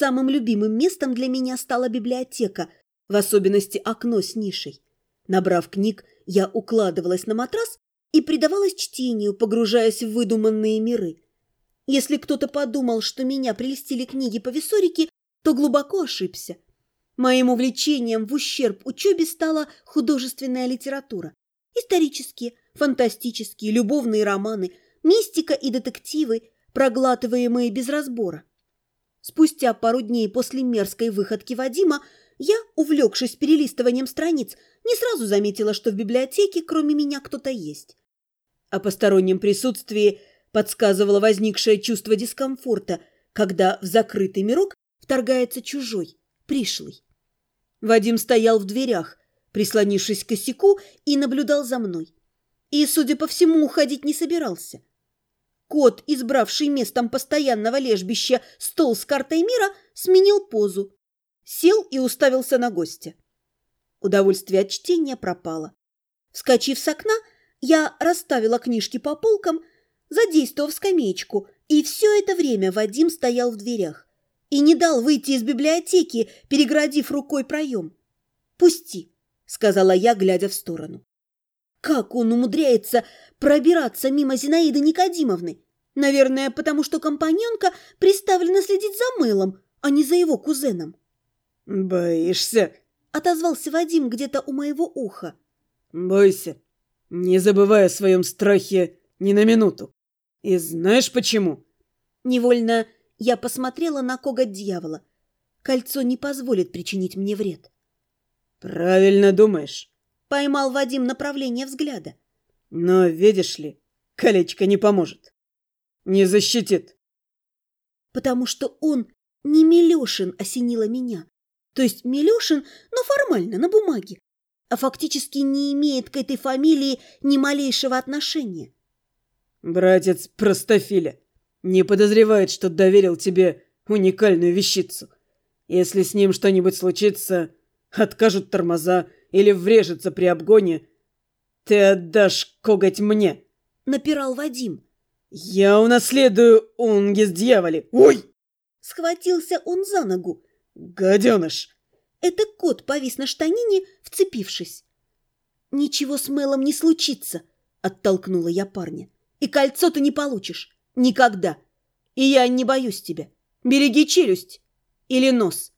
самым любимым местом для меня стала библиотека, в особенности окно с нишей. Набрав книг, я укладывалась на матрас и предавалась чтению, погружаясь в выдуманные миры. Если кто-то подумал, что меня прельстили книги по висорике, то глубоко ошибся. Моим увлечением в ущерб учебе стала художественная литература. Исторические, фантастические, любовные романы, мистика и детективы, проглатываемые без разбора. Спустя пару дней после мерзкой выходки Вадима я, увлекшись перелистыванием страниц, не сразу заметила, что в библиотеке кроме меня кто-то есть. О постороннем присутствии подсказывало возникшее чувство дискомфорта, когда в закрытый мирок вторгается чужой, пришлый. Вадим стоял в дверях, прислонившись к косяку, и наблюдал за мной. И, судя по всему, уходить не собирался. Кот, избравший местом постоянного лежбища стол с картой мира, сменил позу, сел и уставился на гостя. Удовольствие от чтения пропало. Вскочив с окна, я расставила книжки по полкам, задействовав скамеечку, и все это время Вадим стоял в дверях и не дал выйти из библиотеки, переградив рукой проем. «Пусти», — сказала я, глядя в сторону. Как он умудряется пробираться мимо Зинаиды Никодимовны? Наверное, потому что компаньонка приставлена следить за мылом, а не за его кузеном. «Боишься?» — отозвался Вадим где-то у моего уха. «Бойся, не забывай о своем страхе ни на минуту. И знаешь почему?» Невольно я посмотрела на коготь дьявола. Кольцо не позволит причинить мне вред. «Правильно думаешь», — поймал Вадим направление взгляда. «Но, видишь ли, колечко не поможет. Не защитит». «Потому что он не Милешин осенила меня. То есть Милешин, но формально, на бумаге, а фактически не имеет к этой фамилии ни малейшего отношения». «Братец Простофиля не подозревает, что доверил тебе уникальную вещицу. Если с ним что-нибудь случится, откажут тормоза или врежется при обгоне, ты отдашь коготь мне. Напирал Вадим. Я унаследую унгис дьяволи. Ой! Схватился он за ногу. Гаденыш! Это кот повис на штанине, вцепившись. «Ничего с Мелом не случится», — оттолкнула я парня. «И кольцо ты не получишь. Никогда. И я не боюсь тебя. Береги челюсть. Или нос.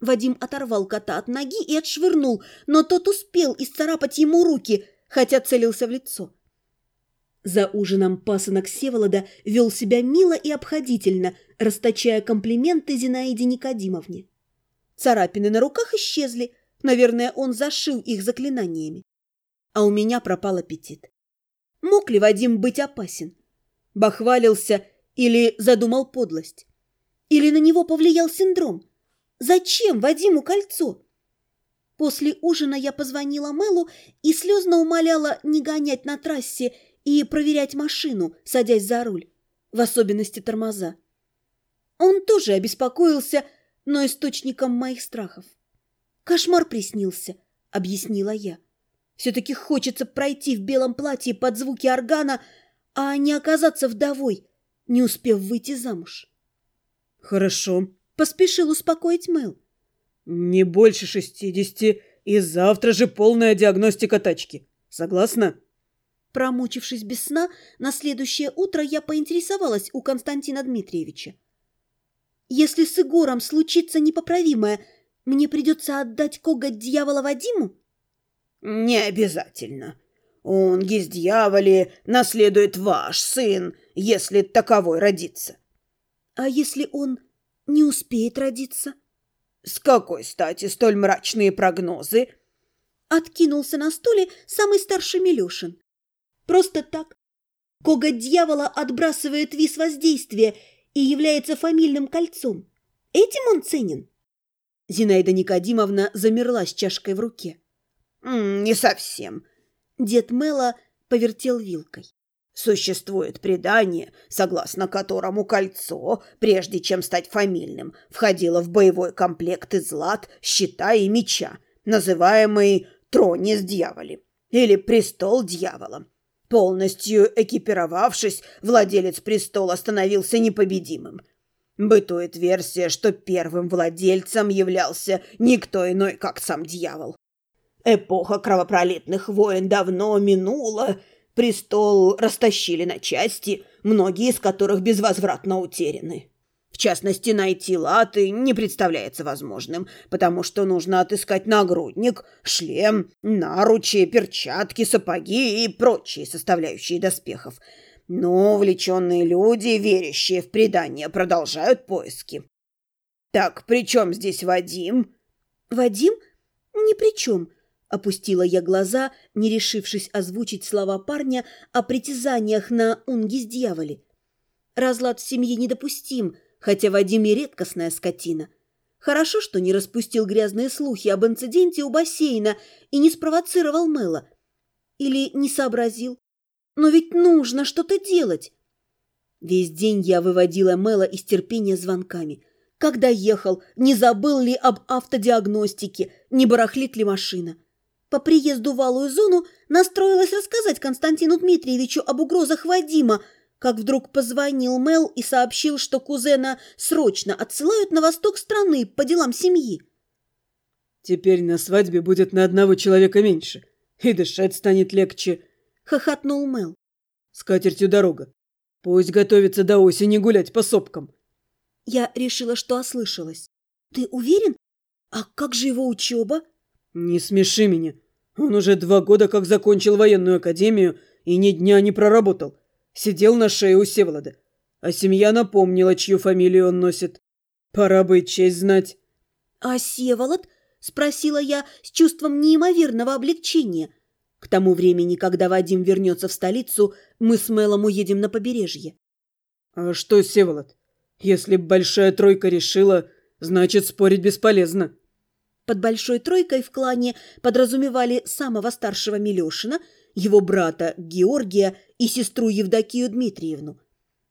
Вадим оторвал кота от ноги и отшвырнул, но тот успел исцарапать ему руки, хотя целился в лицо. За ужином пасынок Севолода вел себя мило и обходительно, расточая комплименты Зинаиде Никодимовне. Царапины на руках исчезли, наверное, он зашил их заклинаниями. А у меня пропал аппетит. Мог ли Вадим быть опасен? Бахвалился или задумал подлость? Или на него повлиял синдром? Зачем Вадиму кольцо? После ужина я позвонила Мэлу и слезно умоляла не гонять на трассе и проверять машину, садясь за руль, в особенности тормоза. Он тоже обеспокоился, но источником моих страхов. «Кошмар приснился», — объяснила я. «Все-таки хочется пройти в белом платье под звуки органа, а не оказаться вдовой, не успев выйти замуж. Хорошо, поспешил успокоить Мэл. Не больше шестидесяти, и завтра же полная диагностика тачки. Согласна? Промучившись без сна, на следующее утро я поинтересовалась у Константина Дмитриевича. «Если с Егором случится непоправимое, мне придется отдать коготь дьявола Вадиму?» «Не обязательно. Он из дьяволи наследует ваш сын, если таковой родится. А если он не успеет родиться? С какой стати столь мрачные прогнозы? Откинулся на стуле самый старший Милешин. Просто так. Коготь дьявола отбрасывает вис воздействия и является фамильным кольцом. Этим он ценен. Зинаида Никодимовна замерла с чашкой в руке. «Не совсем. Дед Мэла повертел вилкой. Существует предание, согласно которому кольцо, прежде чем стать фамильным, входило в боевой комплект из лад, щита и меча, называемый «Тронис дьяволи» или «Престол дьявола». Полностью экипировавшись, владелец престола становился непобедимым. Бытует версия, что первым владельцем являлся никто иной, как сам дьявол. Эпоха кровопролитных войн давно минула, престол растащили на части, многие из которых безвозвратно утеряны. Частности, найти латы не представляется возможным, потому что нужно отыскать нагрудник, шлем, наручи, перчатки, сапоги и прочие составляющие доспехов. Но увлеченные люди, верящие в предания, продолжают поиски. Так, при чем здесь Вадим? Вадим? Ни при чем. Опустила я глаза, не решившись озвучить слова парня о притязаниях на унги-дьяволе. Разлад в семье недопустим, хотя Вадим и редкостная скотина. Хорошо, что не распустил грязные слухи об инциденте у бассейна и не спровоцировал Мэла. Или не сообразил. Но ведь нужно что-то делать. Весь день я выводила Мэла из терпения звонками. Когда ехал, не забыл ли об автодиагностике, не барахлит ли машина. По приезду в Алую зону настроилась рассказать Константину Дмитриевичу об угрозах Вадима, как вдруг позвонил Мел и сообщил, что кузена срочно отсылают на восток страны по делам семьи. «Теперь на свадьбе будет на одного человека меньше, и дышать станет легче», — хохотнул Мел. «С катертью дорога. Пусть готовится до осени гулять по сопкам». Я решила, что ослышалась. «Ты уверен? А как же его учеба?» «Не смеши меня. Он уже два года как закончил военную академию и ни дня не проработал. Сидел на шее у Севолода. А семья напомнила, чью фамилию он носит. Пора бы и честь знать». «А Севолод?» – спросила я с чувством неимоверного облегчения. К тому времени, когда Вадим вернется в столицу, мы с Мелом уедем на побережье. «А что, Севолод? Если большая тройка решила, значит, спорить бесполезно». Под большой тройкой в клане подразумевали самого старшего Милешина, его брата Георгия и сестру Евдокию Дмитриевну.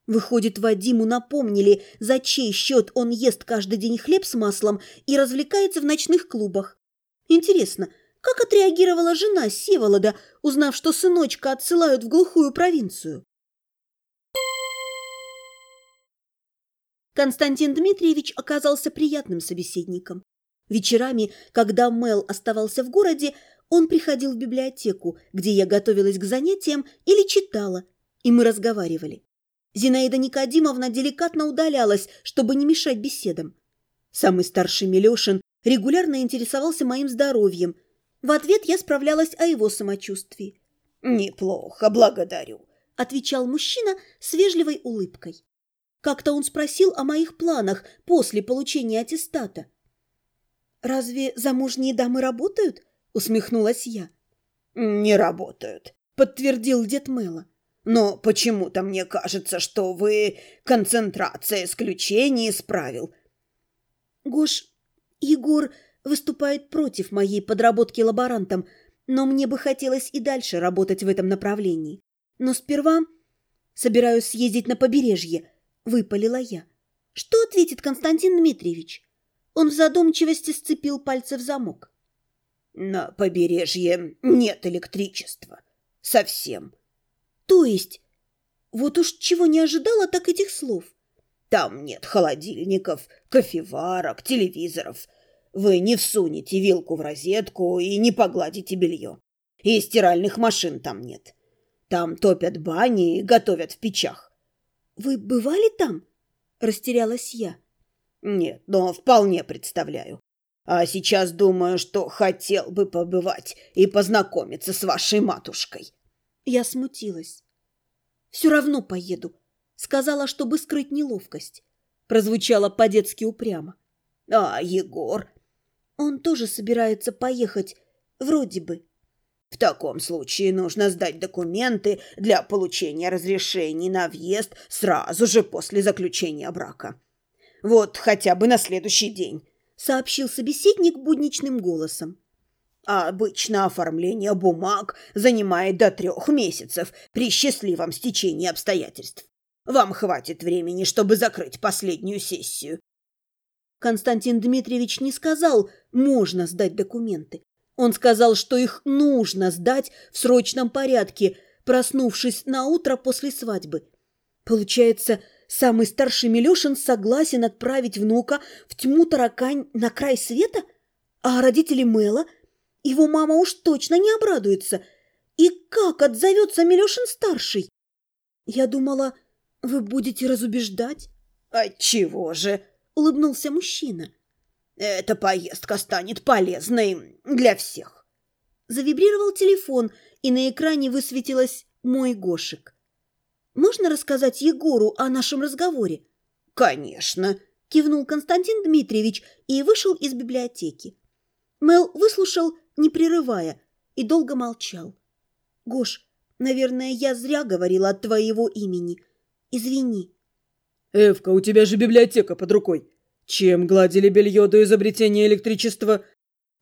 Выходит, Вадиму напомнили, за чей счет он ест каждый день хлеб с маслом и развлекается в ночных клубах. Интересно, как отреагировала жена Севолода, узнав, что сыночка отсылают в глухую провинцию? Константин Дмитриевич оказался приятным собеседником. Вечерами, когда Мел оставался в городе, он приходил в библиотеку, где я готовилась к занятиям или читала, и мы разговаривали. Зинаида Никодимовна деликатно удалялась, чтобы не мешать беседам. Самый старший Милешин регулярно интересовался моим здоровьем. В ответ я справлялась о его самочувствии. «Неплохо, благодарю», — отвечал мужчина с вежливой улыбкой. Как-то он спросил о моих планах после получения аттестата. «Разве замужние дамы работают?» – усмехнулась я. «Не работают», – подтвердил дед Мэла. «Но почему-то мне кажется, что вы концентрация исключений исправил». «Гош, Егор выступает против моей подработки лаборантом, но мне бы хотелось и дальше работать в этом направлении. Но сперва собираюсь съездить на побережье», – выпалила я. «Что ответит Константин Дмитриевич?» Он в задумчивости сцепил пальцы в замок. «На побережье нет электричества. Совсем». «То есть? Вот уж чего не ожидала, так этих слов». «Там нет холодильников, кофеварок, телевизоров. Вы не всунете вилку в розетку и не погладите белье. И стиральных машин там нет. Там топят бани и готовят в печах». «Вы бывали там?» – растерялась я. Нет, но вполне представляю. А сейчас думаю, что хотел бы побывать и познакомиться с вашей матушкой. Я смутилась. Все равно поеду. Сказала, чтобы скрыть неловкость. Прозвучало по-детски упрямо. А Егор? Он тоже собирается поехать, вроде бы. В таком случае нужно сдать документы для получения разрешений на въезд сразу же после заключения брака. Вот хотя бы на следующий день», — сообщил собеседник будничным голосом. Обычно оформление бумаг занимает до трех месяцев при счастливом стечении обстоятельств. Вам хватит времени, чтобы закрыть последнюю сессию. Константин Дмитриевич не сказал «можно сдать документы». Он сказал, что их нужно сдать в срочном порядке, проснувшись на утро после свадьбы. Получается, самый старший Милешин согласен отправить внука в тьму таракань на край света? А родители Мэла? Его мама уж точно не обрадуется. И как отзовется Милешин-старший? Я думала, вы будете разубеждать. «Отчего же?» — улыбнулся мужчина. «Эта поездка станет полезной для всех». Завибрировал телефон, и на экране высветилось «Мой Гошек». «Можно рассказать Егору о нашем разговоре?» «Конечно», – кивнул Константин Дмитриевич и вышел из библиотеки. Мел выслушал, не прерывая, и долго молчал. «Гош, наверное, я зря говорила от твоего имени. Извини». «Эвка, у тебя же библиотека под рукой. Чем гладили белье до изобретения электричества?»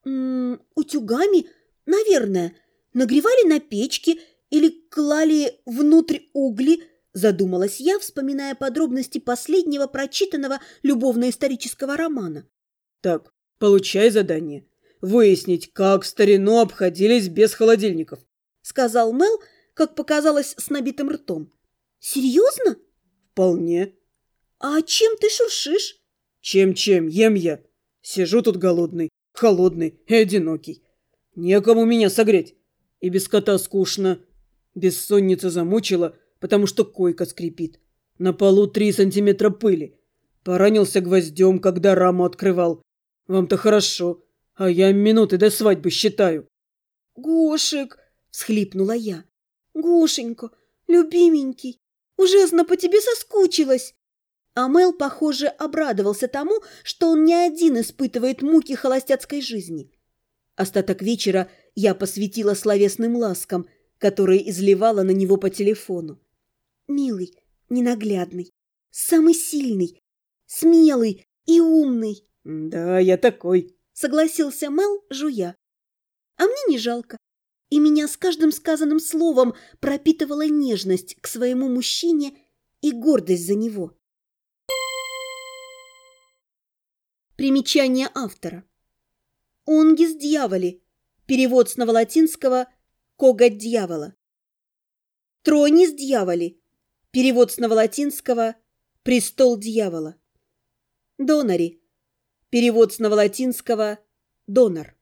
М -м, «Утюгами, наверное. Нагревали на печке или клали внутрь угли?» Задумалась я, вспоминая подробности последнего прочитанного любовно-исторического романа. «Так, получай задание. Выяснить, как в старину обходились без холодильников», сказал Мел, как показалось, с набитым ртом. «Серьезно?» «Вполне». «А чем ты шуршишь?» «Чем-чем, ем я. Сижу тут голодный, холодный и одинокий. Некому меня согреть. И без кота скучно. Бессонница замучила, потому что койка скрипит. На полу три сантиметра пыли. Поранился гвоздем, когда раму открывал. Вам-то хорошо, а я минуты до свадьбы считаю. «Гошик!» – всхлипнула я. «Гошенька, любименький, ужасно по тебе соскучилась!» А похоже, обрадовался тому, что он не один испытывает муки холостяцкой жизни. Остаток вечера я посвятила словесным ласкам, которые изливала на него по телефону. Милый, ненаглядный, самый сильный, смелый и умный. «Да, я такой», — согласился Мел, жуя. «А мне не жалко. И меня с каждым сказанным словом пропитывала нежность к своему мужчине и гордость за него». Примечание автора. Онгис дьяволи. Перевод с новолатинского «коготь дьявола». Тронис дьяволи. Перевод с новолатинского «престол дьявола». Донари. Перевод с новолатинского «донор».